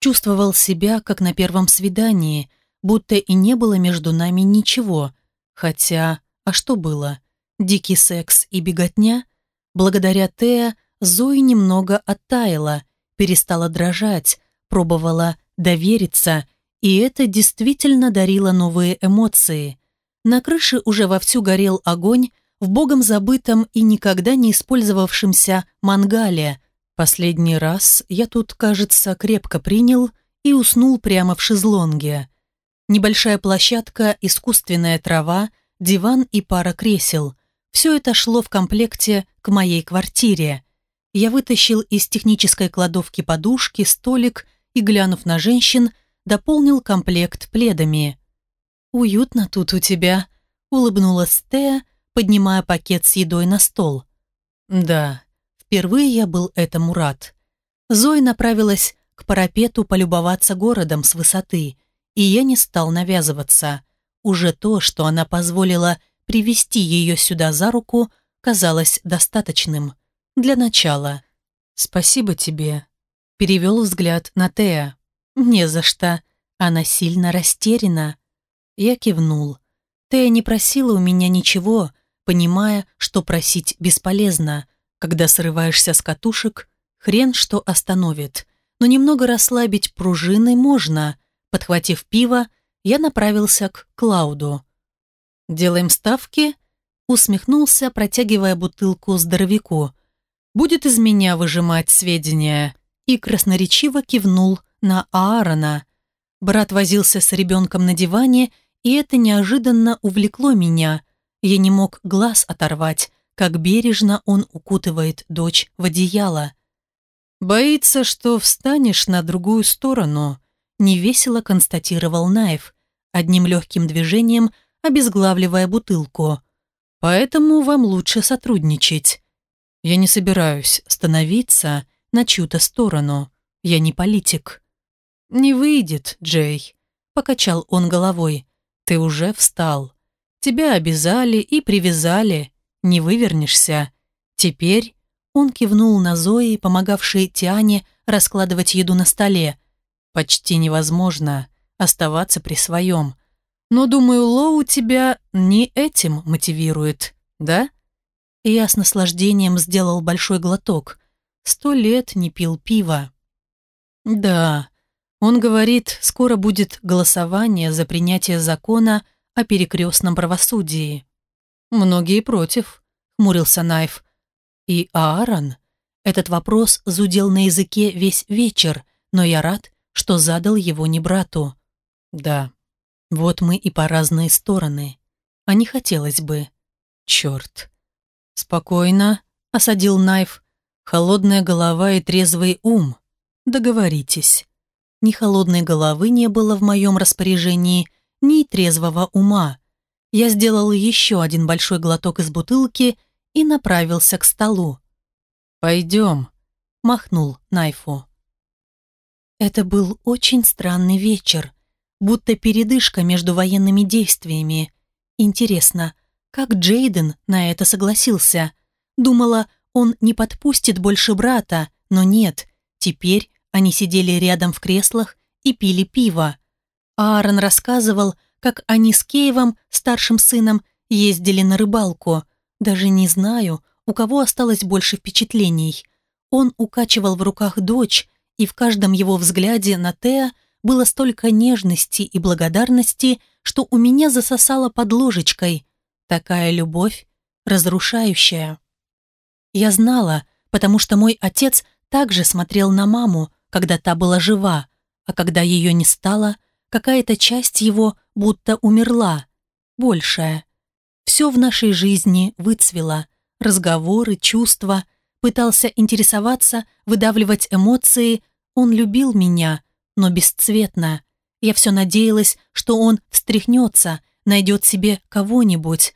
Чувствовал себя, как на первом свидании, будто и не было между нами ничего. Хотя, а что было? Дикий секс и беготня? Благодаря Теа Зои немного оттаяла, перестала дрожать, пробовала довериться и это действительно дарило новые эмоции. На крыше уже вовсю горел огонь в богом забытом и никогда не использовавшемся мангале. Последний раз я тут, кажется, крепко принял и уснул прямо в шезлонге. Небольшая площадка, искусственная трава, диван и пара кресел. Все это шло в комплекте к моей квартире. Я вытащил из технической кладовки подушки, столик и, глянув на женщин, дополнил комплект пледами. «Уютно тут у тебя», — улыбнулась Тея, поднимая пакет с едой на стол. Да, впервые я был этому рад. Зоя направилась к парапету полюбоваться городом с высоты, и я не стал навязываться. Уже то, что она позволила привести ее сюда за руку, казалось достаточным. Для начала. «Спасибо тебе», — перевел взгляд на Теа. «Не за что. Она сильно растеряна». Я кивнул. Тея не просила у меня ничего, понимая, что просить бесполезно. Когда срываешься с катушек, хрен что остановит. Но немного расслабить пружины можно. Подхватив пиво, я направился к Клауду. «Делаем ставки?» Усмехнулся, протягивая бутылку здоровяку. «Будет из меня выжимать сведения». И красноречиво кивнул на Аарона. Брат возился с ребенком на диване, и это неожиданно увлекло меня. Я не мог глаз оторвать, как бережно он укутывает дочь в одеяло. «Боится, что встанешь на другую сторону», — невесело констатировал Наев, одним легким движением обезглавливая бутылку. «Поэтому вам лучше сотрудничать. Я не собираюсь становиться на чью-то сторону. Я не политик». «Не выйдет, Джей», — покачал он головой. «Ты уже встал. Тебя обязали и привязали. Не вывернешься. Теперь...» Он кивнул на Зои, помогавшей Тиане раскладывать еду на столе. «Почти невозможно оставаться при своем. Но, думаю, Лоу тебя не этим мотивирует, да?» И я с наслаждением сделал большой глоток. Сто лет не пил пива. «Да», он говорит, скоро будет голосование за принятие закона о перекрестном правосудии. Многие против, хмурился Найф. И Аарон? Этот вопрос зудел на языке весь вечер, но я рад, что задал его не брату. Да, вот мы и по разные стороны. А не хотелось бы. Черт. Спокойно, осадил Найф. Холодная голова и трезвый ум. Договоритесь. Ни холодной головы не было в моем распоряжении, ни трезвого ума. Я сделал еще один большой глоток из бутылки и направился к столу. «Пойдем», — махнул Найфу. Это был очень странный вечер, будто передышка между военными действиями. Интересно, как Джейден на это согласился? Думала, он не подпустит больше брата, но нет, теперь они сидели рядом в креслах и пили пиво. Аарон рассказывал, как они с Кейвом, старшим сыном, ездили на рыбалку. Даже не знаю, у кого осталось больше впечатлений. Он укачивал в руках дочь, и в каждом его взгляде на Теа было столько нежности и благодарности, что у меня засосало под ложечкой. Такая любовь, разрушающая. Я знала, потому что мой отец также смотрел на маму, когда та была жива, а когда ее не стало, какая-то часть его будто умерла, большая. Все в нашей жизни выцвело, разговоры, чувства, пытался интересоваться, выдавливать эмоции, он любил меня, но бесцветно. Я все надеялась, что он встряхнется, найдет себе кого-нибудь.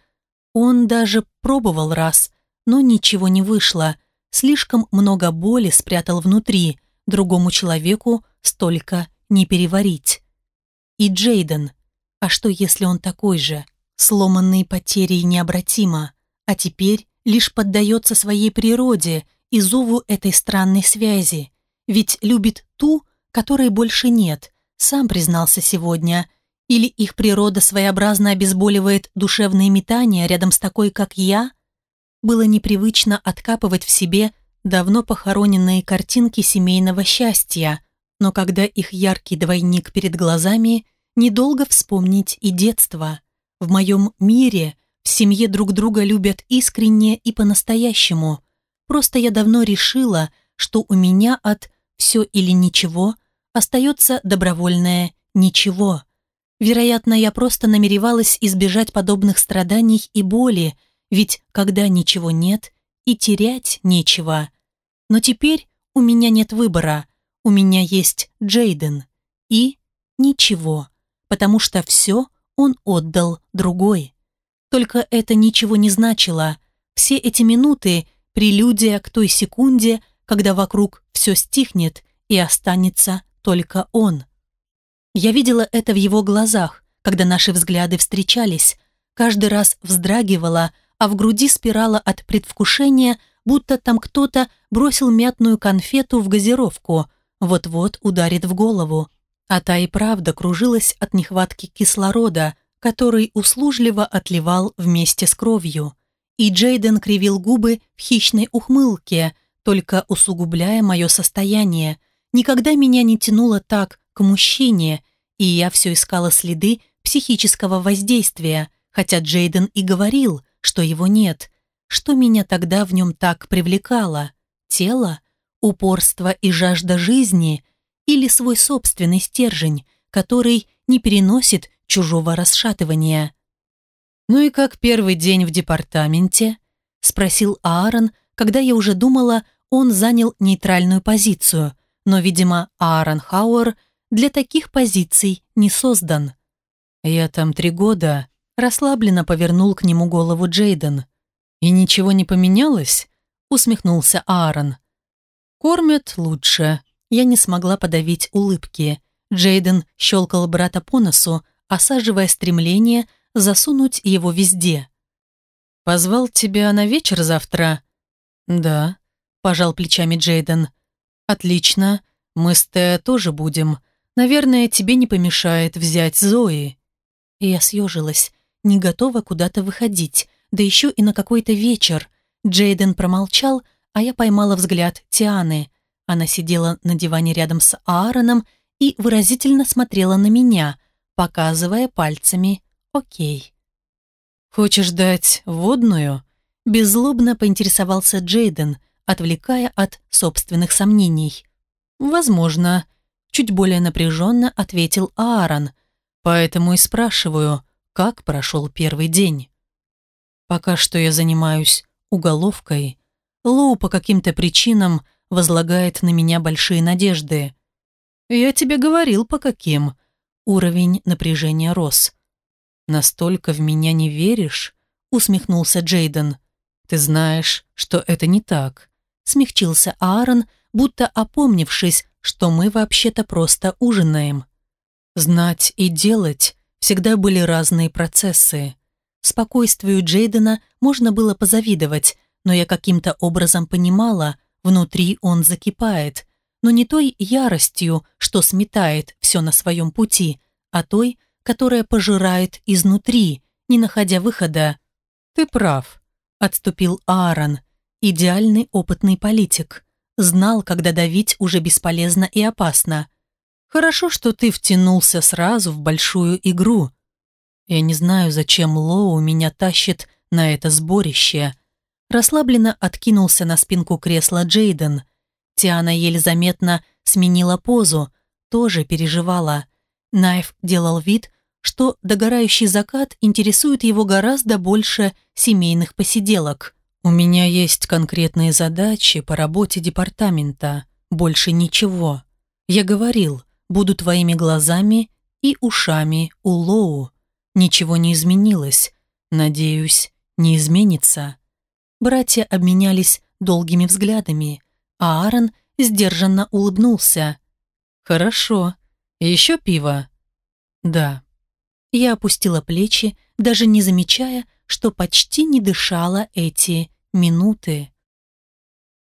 Он даже пробовал раз, но ничего не вышло, слишком много боли спрятал внутри, другому человеку столько не переварить. И Джейден. А что, если он такой же? Сломанный потерей необратимо, а теперь лишь поддается своей природе и зову этой странной связи. Ведь любит ту, которой больше нет, сам признался сегодня. Или их природа своеобразно обезболивает душевные метания рядом с такой, как я? Было непривычно откапывать в себе давно похороненные картинки семейного счастья, но когда их яркий двойник перед глазами, недолго вспомнить и детство. В моем мире в семье друг друга любят искренне и по-настоящему. Просто я давно решила, что у меня от «все или ничего» остается добровольное «ничего». Вероятно, я просто намеревалась избежать подобных страданий и боли, ведь когда ничего нет – и терять нечего. Но теперь у меня нет выбора, у меня есть Джейден. И ничего, потому что все он отдал другой. Только это ничего не значило. Все эти минуты – прелюдия к той секунде, когда вокруг все стихнет и останется только он. Я видела это в его глазах, когда наши взгляды встречались, каждый раз вздрагивала, а в груди спирала от предвкушения, будто там кто-то бросил мятную конфету в газировку, вот-вот ударит в голову. А та и правда кружилась от нехватки кислорода, который услужливо отливал вместе с кровью. И Джейден кривил губы в хищной ухмылке, только усугубляя мое состояние. Никогда меня не тянуло так к мужчине, и я все искала следы психического воздействия, хотя Джейден и говорил, что его нет. Что меня тогда в нем так привлекало? Тело? Упорство и жажда жизни? Или свой собственный стержень, который не переносит чужого расшатывания? «Ну и как первый день в департаменте?» – спросил Аарон, когда я уже думала, он занял нейтральную позицию, но, видимо, Аарон Хауэр для таких позиций не создан. «Я там три года», – расслабленно повернул к нему голову Джейден. «И ничего не поменялось?» – усмехнулся Аарон. «Кормят лучше». Я не смогла подавить улыбки. Джейден щелкал брата по носу, осаживая стремление засунуть его везде. «Позвал тебя на вечер завтра?» «Да», – пожал плечами Джейден. «Отлично. Мы с Тео тоже будем. Наверное, тебе не помешает взять Зои». И я съежилась, не готова куда-то выходить, да еще и на какой-то вечер. Джейден промолчал, а я поймала взгляд Тианы. Она сидела на диване рядом с Аароном и выразительно смотрела на меня, показывая пальцами «Окей». «Хочешь дать водную?» Беззлобно поинтересовался Джейден, отвлекая от собственных сомнений. «Возможно», — чуть более напряженно ответил Аарон, «поэтому и спрашиваю, как прошел первый день?» «Пока что я занимаюсь уголовкой. Лоу по каким-то причинам возлагает на меня большие надежды. Я тебе говорил, по каким». Уровень напряжения рос. «Настолько в меня не веришь?» — усмехнулся Джейден. «Ты знаешь, что это не так», — смягчился Аарон, будто опомнившись, что мы вообще-то просто ужинаем. Знать и делать всегда были разные процессы. Спокойствию Джейдена можно было позавидовать, но я каким-то образом понимала, внутри он закипает, но не той яростью, что сметает все на своем пути, а той, которая пожирает изнутри, не находя выхода. «Ты прав», — отступил Аарон, идеальный опытный политик. Знал, когда давить уже бесполезно и опасно. Хорошо, что ты втянулся сразу в большую игру. Я не знаю, зачем Лоу меня тащит на это сборище. Расслабленно откинулся на спинку кресла Джейден. Тиана еле заметно сменила позу, тоже переживала. Найф делал вид, что догорающий закат интересует его гораздо больше семейных посиделок. «У меня есть конкретные задачи по работе департамента, больше ничего. Я говорил, буду твоими глазами и ушами у Лоу. Ничего не изменилось, надеюсь, не изменится». Братья обменялись долгими взглядами, а Аарон сдержанно улыбнулся. «Хорошо. Еще пиво?» «Да». Я опустила плечи, даже не замечая, что почти не дышала эти минуты.